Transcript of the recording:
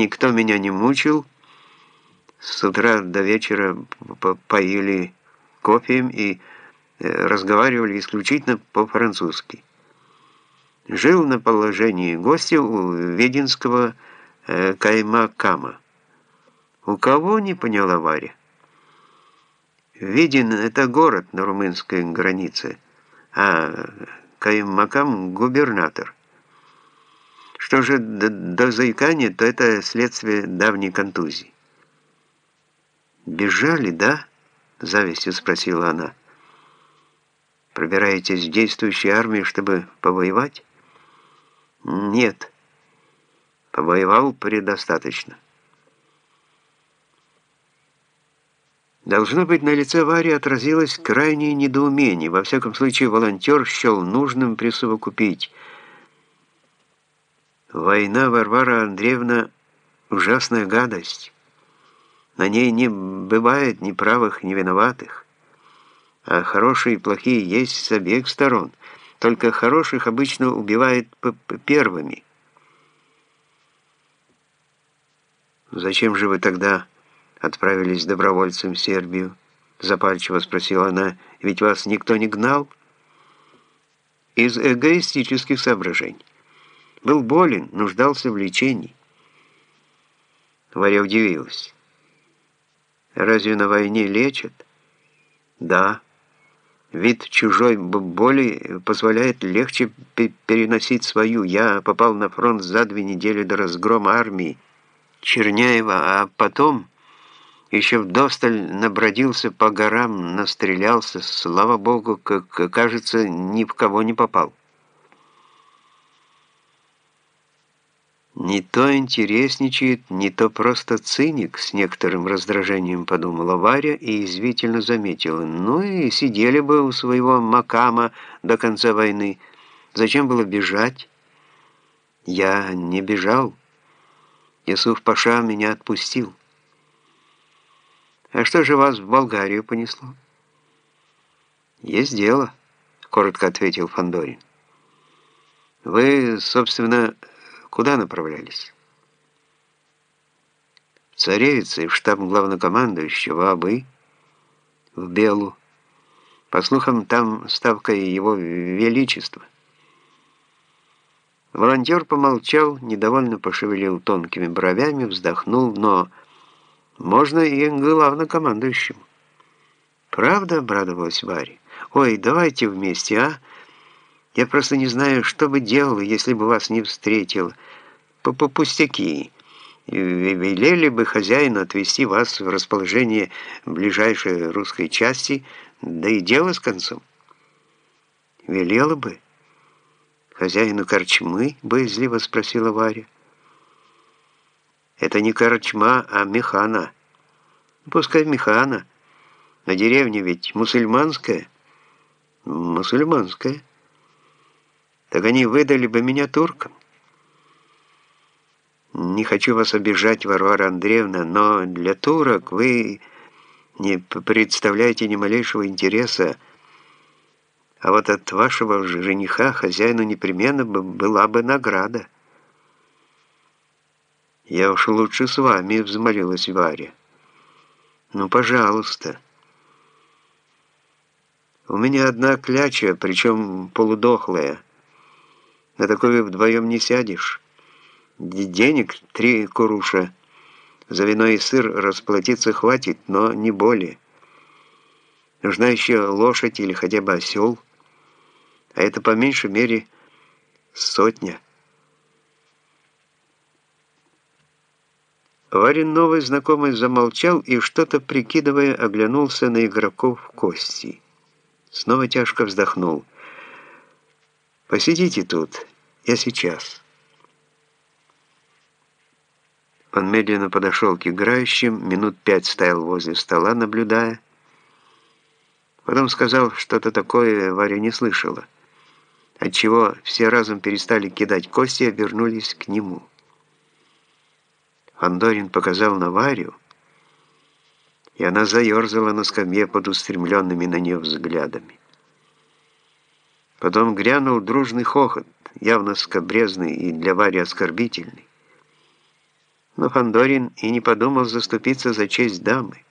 Никто меня не мучил. С утра до вечера поили кофеем и э, разговаривали исключительно по-французски. Жил на положении гостя у веденского э, Каймакама. У кого, не поняла Варя? Виден — это город на румынской границе, а Каймакам — губернатор. Что же до, заикания, то это следствие давней контузии. «Бежали, да?» — завистью спросила она. «Пробираетесь в действующую армию, чтобы повоевать?» «Нет. Повоевал предостаточно». Должно быть, на лице Вари отразилось крайнее недоумение. Во всяком случае, волонтер счел нужным присовокупить. Война, Варвара Андреевна, ужасная гадость. На ней не бывает ни правых, ни виноватых. А хорошие и плохие есть с обеих сторон. Только хороших обычно убивают первыми. Зачем же вы тогда отправились добровольцем в Сербию?» Запальчиво спросила она. «Ведь вас никто не гнал?» «Из эгоистических соображений. Был болен, нуждался в лечении». Варя удивилась. «Разве на войне лечат?» «Да». Вид чужой боли позволяет легче переносить свою. Я попал на фронт за две недели до разгрома армии Черняева, а потом еще вдосталь набродился по горам, настрелялся, слава богу, как кажется, ни в кого не попал. Не то интересничает, не то просто циник, с некоторым раздражением подумала Варя и извительно заметила. Ну и сидели бы у своего макама до конца войны. Зачем было бежать? Я не бежал. Исуф Паша меня отпустил. «А что же вас в Болгарию понесло?» «Есть дело», — коротко ответил Фандорин. «Вы, собственно, куда направлялись?» «В Царевице, в штаб главнокомандующего, а вы?» «В Белу. По слухам, там ставка его величества». Волонтер помолчал, недовольно пошевелил тонкими бровями, вздохнул, но можно и главнокомандующему. Правда, обрадовалась Варя? Ой, давайте вместе, а? Я просто не знаю, что бы делал, если бы вас не встретил. По, -по пустяки. Велели бы хозяину отвезти вас в расположение ближайшей русской части, да и дело с концом. Велела бы. Хозяину корчмы, боязливо спросила Варя. Это не корчма, а механа. Пускай механа. На деревне ведь мусульманская. Мусульманская. Так они выдали бы меня туркам. Не хочу вас обижать, Варвара Андреевна, но для турок вы не представляете ни малейшего интереса, а вот от вашего жениха хозяину непременно была бы награда. «Я уж лучше с вами», — взмолилась Варя. «Ну, пожалуйста». «У меня одна кляча, причем полудохлая. На такой вы вдвоем не сядешь. Денег три куруша. За вино и сыр расплатиться хватит, но не более. Нужна еще лошадь или хотя бы осел, а это по меньшей мере сотня». Варин новый знакомый замолчал и, что-то прикидывая, оглянулся на игроков в кости. Снова тяжко вздохнул. «Посидите тут, я сейчас». Он медленно подошел к играющим, минут пять стоял возле стола, наблюдая. Потом сказал что-то такое, Варя не слышала, отчего все разом перестали кидать кости и обернулись к нему. Фандорин показал на Варю, и она заерзала на скамье под устремленными на нее взглядами. Потом грянул дружный хохот, явно скобрезный и для Вари оскорбительный. Но Фандорин и не подумал заступиться за честь дамы.